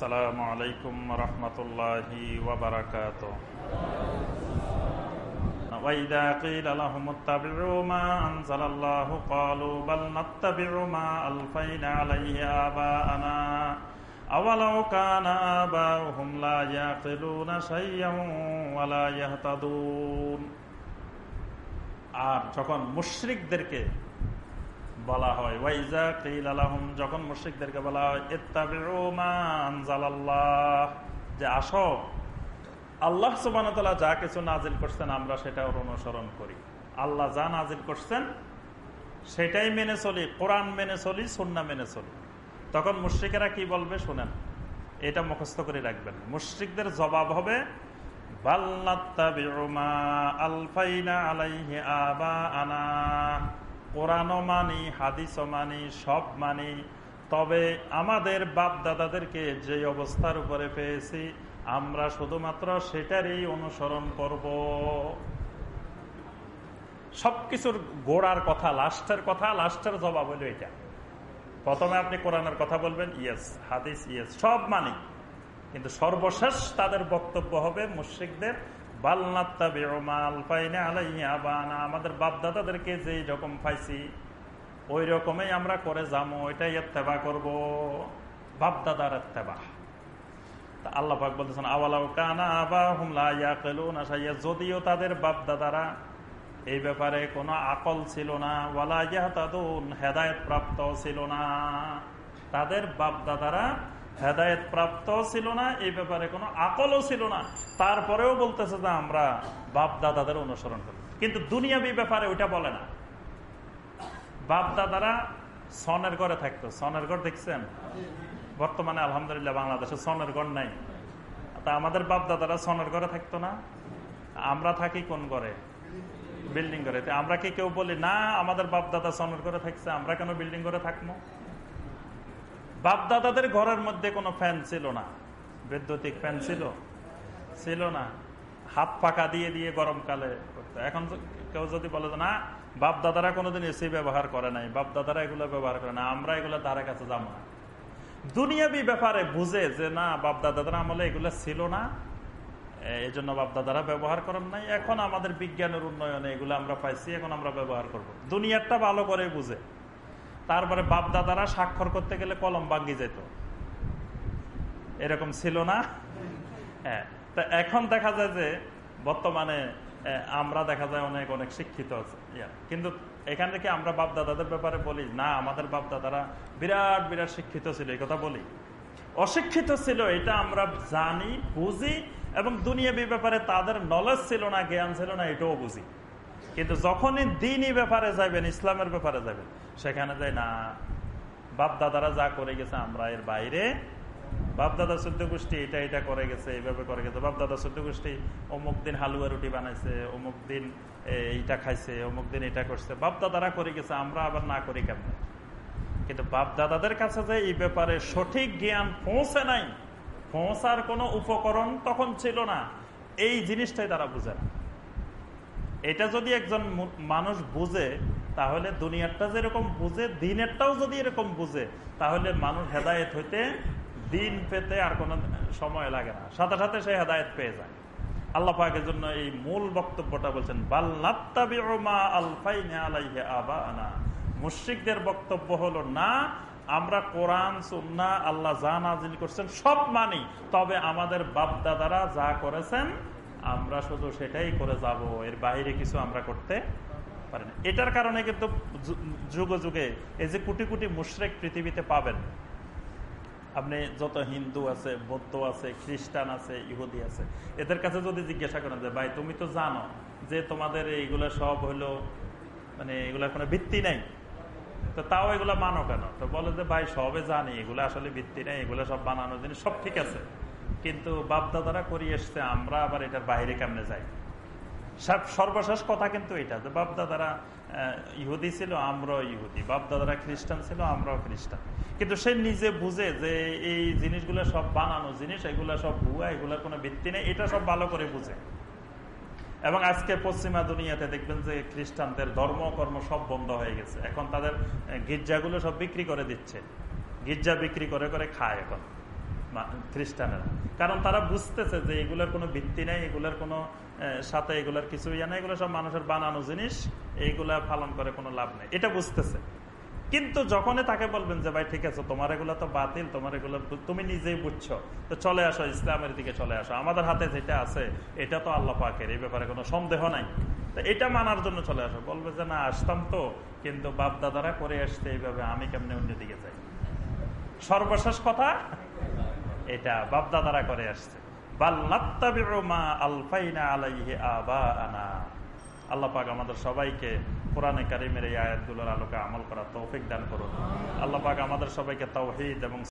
السلام عليكم ورحمة الله وبركاته وإذا قيل لهم اتبعوا ما أنزل الله قالوا بل نتبع ما ألفين عليه آباءنا أولو كان آباؤهم لا يعقلون شيئا ولا يهتدون আর যখন মুশরিকদেরকে বলা হয়। ওয়াইজা আলাহুম যখন মুশরিকদেরকে বলা হয়, ইত্তাবিউ মা আনজালাল্লাহ, যে আসো, আল্লাহ সুবহানাহু যা কিছু নাজিল করছেন, আমরা সেটা অনুসরণ করি। আল্লাহ যা নাজিল করছেন, সেটাই মেনে চলি, কোরআন মেনে চলি সুন্না মেনে চলি। তখন মুশ্রিকেরা কি বলবে শুনেন, এটা মুখস্থ করে রাখবেন। মুশ্রিকদের জবাব হবে কোরআনও মানি, হাদিসও মানি, সব মানি। তবে আমাদের বাপ দাদাদেরকে যে অবস্থার উপরে পেয়েছি, আমরা শুধুমাত্র সেটারই অনুসরণ করব। সবকিছুর গোড়ার কথা, লাস্টের কথা, লাস্টের জবাব হলো এটা। প্রথমে আপনি কোরআনের কথা বলবেন, ইয়েস, হাদিস, ইয়েস, সব মানি। কিন্তু সর্বশেষ তাদের বক্তব্য হবে মুশ্রিকদের আমাদের বাপদাদাদেরকে যে রকম পাইছি, ওই রকমই আমরা করে যাব ওইটাই এত্তেবা করব। বাপদাদার এত্তেবা। আল্লাহ পাক বলতেছেন আওয়ালাও কানা আবা হুমলা ইয়া যদিও তাদের বাপদাদারা এই ব্যাপারে কোনো আকল ছিল না, ওয়ালা ইয়াহতাদুন, হেদায়ত প্রাপ্ত ছিল না। তাদের বাপদাদারা হেদায়ত প্রাপ্ত ছিল না, এই ব্যাপারে কোনো আকলও ছিল না। তারপরেও বলতেছে যে আমরা বাপ দাদাদের অনুসরণ করি। কিন্তু দুনিয়াবি ব্যাপারে ওইটা বলে না। বাপ দাদারা সনের ঘরে থাকতো। সনের ঘর দেখছেন? বর্তমানে আলহামদুলিল্লাহ বাংলাদেশে সনের ঘর নাই। তা আমাদের বাপ দাদারা সনের ঘরে থাকতো না। আমরা থাকি কোন ঘরে? বিল্ডিং করে আমরা কি কেউ বলি, না, আমাদের বাপ দাদা সনের করে থাকছে, আমরা কেন বিল্ডিং করে থাকব? বাপ দাদাদের ঘরের মধ্যে কোনো ফ্যান ছিল না। বৈদ্যুতিক ফ্যান ছিল। ছিল না। হাত পাকা দিয়ে দিয়ে গরমকালে করতো। এখন কেউ যদি বলে না বাপ দাদারা কোনোদিন এসি ব্যবহার করে নাই বাপ দাদারা এগুলো ব্যবহার করে না আমরা এগুলো তারা কাছে যাব না। দুনিয়াবি ব্যাপারে বুঝে যে, না বাপ দাদাদের আমলে এগুলো ছিল না। এই জন্য বাপদাদারা ব্যবহার করেন নাই। এখন আমাদের বিজ্ঞানের উন্নয়নে এগুলো আমরা পাইছি, এখন আমরা ব্যবহার করব। দুনিয়ারটা ভালো করে বুঝে। তারপরে বাপদাদারা স্বাক্ষর করতে গেলে কলম ভাঙ্গি যেত। এরকম ছিল না? হ্যাঁ এখন দেখা যায় যে বর্তমানে আমরা দেখা যায় অনেক অনেক শিক্ষিত আছে। কিন্তু এখান থেকে আমরা বাপদাদাদের ব্যাপারে বলি, না, আমাদের বাপদাদারা বিরাট বিরাট শিক্ষিত ছিল, এই কথা বলি। অশিক্ষিত ছিল, এটা আমরা জানি, বুঝি, এবং দুনিয়াবি ব্যাপারে তাদের নলেজ ছিল না, জ্ঞান ছিল না, এটাও বুঝি। কিন্তু যখনই দিনই ব্যাপারে যাবেন ইসলামের ব্যাপারে যাবেন সেখানে যাই না। বাপ দাদারা যা করে গেছে, আমরা এর বাইরে। বাপ দাদা চোদ্দ গোষ্ঠী, এটা এটা করে গেছে, এইভাবে করে গেছে। বাপ দাদা চোদ্দ গোষ্ঠী, অমুক দিন হালুয়া রুটি বানাইছে, অমুক দিন এইটা খাইছে, অমুক দিন এটা করছে। বাপ দাদারা করে গেছে, আমরা আবার না করি কেমন? কিন্তু বাপ দাদাদের কাছে যে এই ব্যাপারে সঠিক জ্ঞান পৌঁছে নাই, পৌঁছার কোনো উপকরণ তখন ছিল না। এই জিনিসটাই তারা বুঝে না। এটা যদি একজন মানুষ বুঝে, তাহলে দুনিয়ারটা যেরকম বুঝে, দিনেরটাও যদি এরকম বুঝে, তাহলে মানুষ হেদায়ত হইতে দিন পেতে আর কোনো সময় লাগে না। সাথে সাথে সে হেদায়ত পেয়ে যায়। আল্লাহ পাকের জন্য এই মূল বক্তব্যটা বলছেন মুশ্রিকদের বক্তব্য হলো, না, আমরা কোরআন, সুন্না, আল্লাহ যা নাজিল করছেন সব মানি, তবে আমাদের বাপদাদারা যা করেছেন আমরা শুধু সেটাই করে যাব, এর বাইরে কিছু আমরা করতে পারি না। এটার কারণে কিন্তু যুগে যুগে এই যে কোটি কোটি মুশ্রেক পৃথিবীতে পাবেন। আপনি যত হিন্দু আছে, বৌদ্ধ আছে, খ্রিস্টান আছে, ইহুদি আছে, এদের কাছে যদি জিজ্ঞাসা করেন যে, ভাই, তুমি তো জানো যে তোমাদের এইগুলো সব হলো মানে এগুলোর কোনো ভিত্তি নাই? তো তাও এগুলো মানো কেন? তো বলে যে, ভাই, সবে জানি, এগুলো আসলে ভিত্তি নেই, এগুলো সব বানানোর জিনিস সব ঠিক আছে। কিন্তু বাপদাদারা করিয়ে এসছে, আমরা আবার এটার বাইরে কেমনে যাই? সর্বশেষ কথা কিন্তু এটা, যে বাপদাদারা ইহুদি ছিল, আমরাও ইহুদি। বাপদাদারা খ্রিস্টান ছিল, আমরাও খ্রিস্টান। কিন্তু সে নিজে বুঝে যে এই জিনিসগুলো সব বানানো জিনিস, এগুলো সব ভুয়া, এগুলোর কোনো ভিত্তি নেই, এটা সব ভালো করে বুঝে। এবং আজকে পশ্চিমা দুনিয়াতে দেখবেন যে খ্রিস্টানদের ধর্ম কর্ম সব বন্ধ হয়ে গেছে। এখন তাদের গির্জাগুলো সব বিক্রি করে দিচ্ছে। গির্জা বিক্রি করে করে খায় এখন। খ্রিস্টানেরা। কারণ তারা বুঝতেছে যে এগুলোর কোনো ভিত্তি নেই, এগুলোর কোনো সাথে এগুলোর কিছু ইয়ে নেই, এগুলো সব মানুষের বানানো জিনিস, এইগুলা পালন করে কোনো লাভ নেই। এটা বুঝতেছে। কিন্তু যখনই তাকে বলবেন যে, ভাই, ঠিক আছে, তোমার এগুলো তো বাতিল, তোমার এগুলো তুমি নিজেই বুঝছ, তো চলে আসো, ইসলামের দিকে চলে আসো। আমাদের হাতে যেটা আছে, এটা তো আল্লাহ পাকের, এই ব্যাপারে কোনো সন্দেহ নাই। তো এটা মানার জন্য চলে আসো। বলবে যে, না, আসতাম তো, কিন্তু বাপ দাদারা করে আসতে এইভাবে, আমি কেমনে অন্যদিকে যাই? সর্বশেষ কথা এটা বাপদাদারা করে আসছে। আল্লাপাক আমাদের সবাইকে কোরআনে কারিমের এই আয়াতগুলোর আলোকে আমল করা তৌফিক দান করুন। আল্লাপাক আমাদের সবাইকে তৌহিদ এবং